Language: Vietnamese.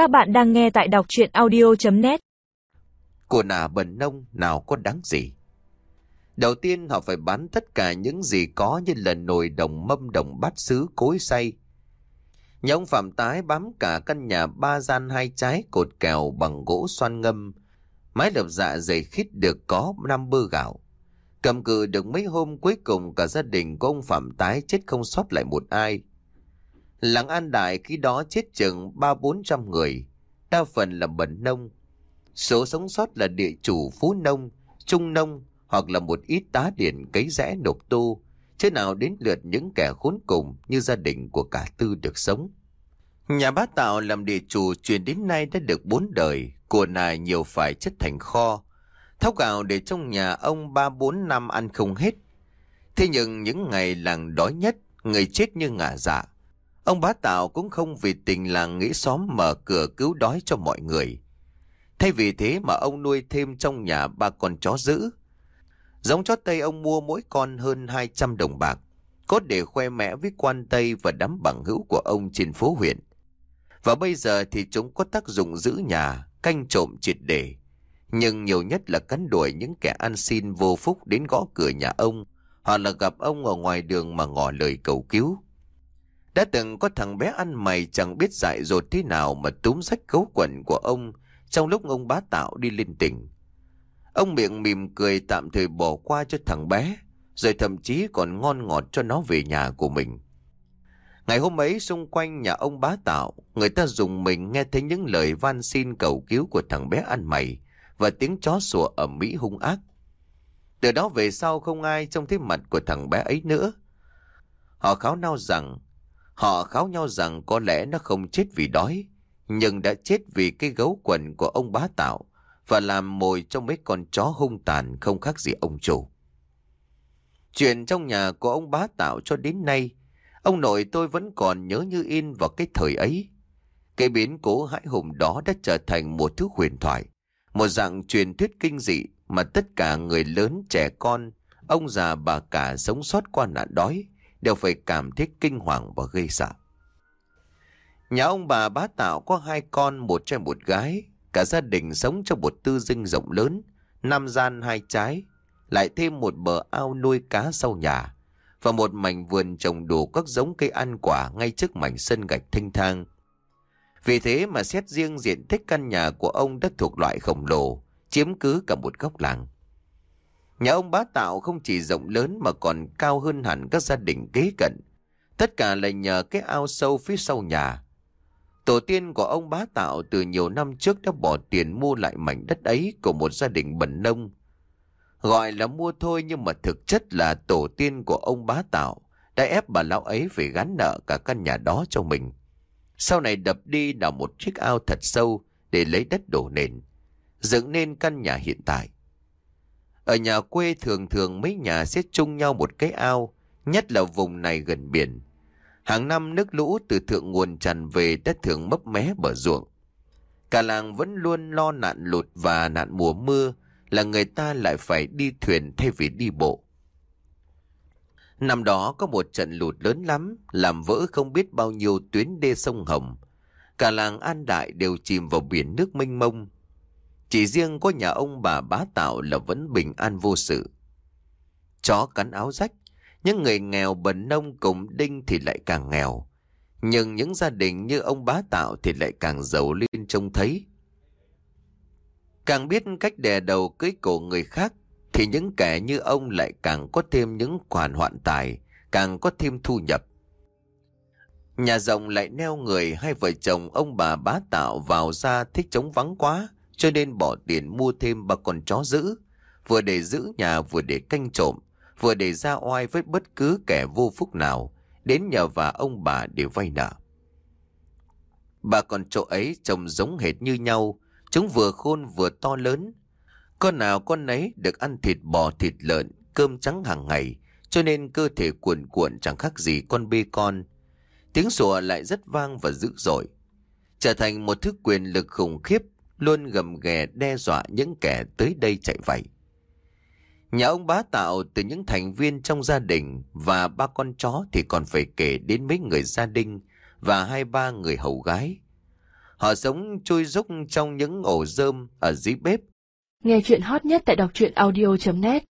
Các bạn đang nghe tại đọc chuyện audio.net Của nà bần nông nào có đáng gì. Đầu tiên họ phải bán tất cả những gì có như là nồi đồng mâm đồng bát sứ cối xay. Nhà ông Phạm Tái bám cả căn nhà ba gian hai trái cột kèo bằng gỗ xoan ngâm. Mái lập dạ dày khít được có năm bơ gạo. Cầm cự được mấy hôm cuối cùng cả gia đình của ông Phạm Tái chết không sót lại một ai. Làng An Đại khi đó chết chừng ba bốn trăm người, đa phần là bẩn nông. Số sống sót là địa chủ phú nông, trung nông hoặc là một ít tá điển cấy rẽ nộp tu, chứ nào đến lượt những kẻ khốn cùng như gia đình của cả tư được sống. Nhà bá tạo làm địa chủ truyền đến nay đã được bốn đời, của nài nhiều phải chất thành kho. Thóc gạo để trong nhà ông ba bốn năm ăn không hết. Thế nhưng những ngày làng đói nhất, người chết như ngả dạ. Ông bá tạo cũng không vì tình làng nghĩ xóm mở cửa cứu đói cho mọi người. Thay vì thế mà ông nuôi thêm trong nhà ba con chó dữ. Giống chó Tây ông mua mỗi con hơn 200 đồng bạc. cốt để khoe mẽ với quan Tây và đám bằng hữu của ông trên phố huyện. Và bây giờ thì chúng có tác dụng giữ nhà, canh trộm triệt để. Nhưng nhiều nhất là cắn đuổi những kẻ ăn xin vô phúc đến gõ cửa nhà ông, hoặc là gặp ông ở ngoài đường mà ngỏ lời cầu cứu. Đã từng có thằng bé ăn mày chẳng biết dại dột thế nào mà túm sách gấu quần của ông trong lúc ông bá tạo đi lên tỉnh. Ông miệng mỉm cười tạm thời bỏ qua cho thằng bé, rồi thậm chí còn ngon ngọt cho nó về nhà của mình. Ngày hôm ấy xung quanh nhà ông bá tạo, người ta dùng mình nghe thấy những lời van xin cầu cứu của thằng bé ăn mày và tiếng chó sủa ở Mỹ hung ác. Từ đó về sau không ai trông thấy mặt của thằng bé ấy nữa. Họ kháo nao rằng, họ kháo nhau rằng có lẽ nó không chết vì đói, nhưng đã chết vì cái gấu quần của ông bá tạo và làm mồi cho mấy con chó hung tàn không khác gì ông chủ. Chuyện trong nhà của ông bá tạo cho đến nay, ông nội tôi vẫn còn nhớ như in vào cái thời ấy. Cái biến cố hãi hùng đó đã trở thành một thứ huyền thoại, một dạng truyền thuyết kinh dị mà tất cả người lớn trẻ con, ông già bà cả sống sót qua nạn đói đều phải cảm thấy kinh hoàng và gây sợ. Nhà ông bà bá tạo có hai con, một trai một gái. Cả gia đình sống trong một tư dinh rộng lớn, năm gian hai trái, lại thêm một bờ ao nuôi cá sau nhà và một mảnh vườn trồng đủ các giống cây ăn quả ngay trước mảnh sân gạch thanh thang. Vì thế mà xét riêng diện tích căn nhà của ông đã thuộc loại khổng lồ, chiếm cứ cả một góc làng. Nhà ông bá tạo không chỉ rộng lớn mà còn cao hơn hẳn các gia đình kế cận. Tất cả là nhờ cái ao sâu phía sau nhà. Tổ tiên của ông bá tạo từ nhiều năm trước đã bỏ tiền mua lại mảnh đất ấy của một gia đình bần nông. Gọi là mua thôi nhưng mà thực chất là tổ tiên của ông bá tạo đã ép bà lão ấy phải gắn nợ cả căn nhà đó cho mình. Sau này đập đi là một chiếc ao thật sâu để lấy đất đổ nền, dựng nên căn nhà hiện tại. Ở nhà quê thường thường mấy nhà sẽ chung nhau một cái ao, nhất là vùng này gần biển. Hàng năm nước lũ từ thượng nguồn tràn về đất thường mấp mé bờ ruộng. Cả làng vẫn luôn lo nạn lụt và nạn mùa mưa là người ta lại phải đi thuyền thay vì đi bộ. Năm đó có một trận lụt lớn lắm, làm vỡ không biết bao nhiêu tuyến đê sông Hồng. Cả làng An Đại đều chìm vào biển nước mênh mông. Chỉ riêng có nhà ông bà bá tạo là vẫn bình an vô sự. Chó cắn áo rách, những người nghèo bần nông cùng đinh thì lại càng nghèo. Nhưng những gia đình như ông bá tạo thì lại càng giàu lên trông thấy. Càng biết cách đè đầu cưới cổ người khác, thì những kẻ như ông lại càng có thêm những khoản hoạn tài, càng có thêm thu nhập. Nhà rồng lại neo người hai vợ chồng ông bà bá tạo vào ra thích chống vắng quá, cho nên bỏ tiền mua thêm ba con chó giữ, vừa để giữ nhà vừa để canh trộm, vừa để ra oai với bất cứ kẻ vô phúc nào, đến nhờ và ông bà để vay nợ. Ba con chó ấy trông giống hệt như nhau, chúng vừa khôn vừa to lớn. Con nào con nấy được ăn thịt bò thịt lợn, cơm trắng hàng ngày, cho nên cơ thể cuộn cuộn chẳng khác gì con bê con. Tiếng sủa lại rất vang và dữ dội, trở thành một thứ quyền lực khủng khiếp, luôn gầm ghè đe dọa những kẻ tới đây chạy vậy. Nhà ông bá tạo từ những thành viên trong gia đình và ba con chó thì còn phải kể đến mấy người gia đình và hai ba người hầu gái. Họ sống chui rúc trong những ổ rơm ở dưới bếp. Nghe chuyện hot nhất tại đọc truyện audio.net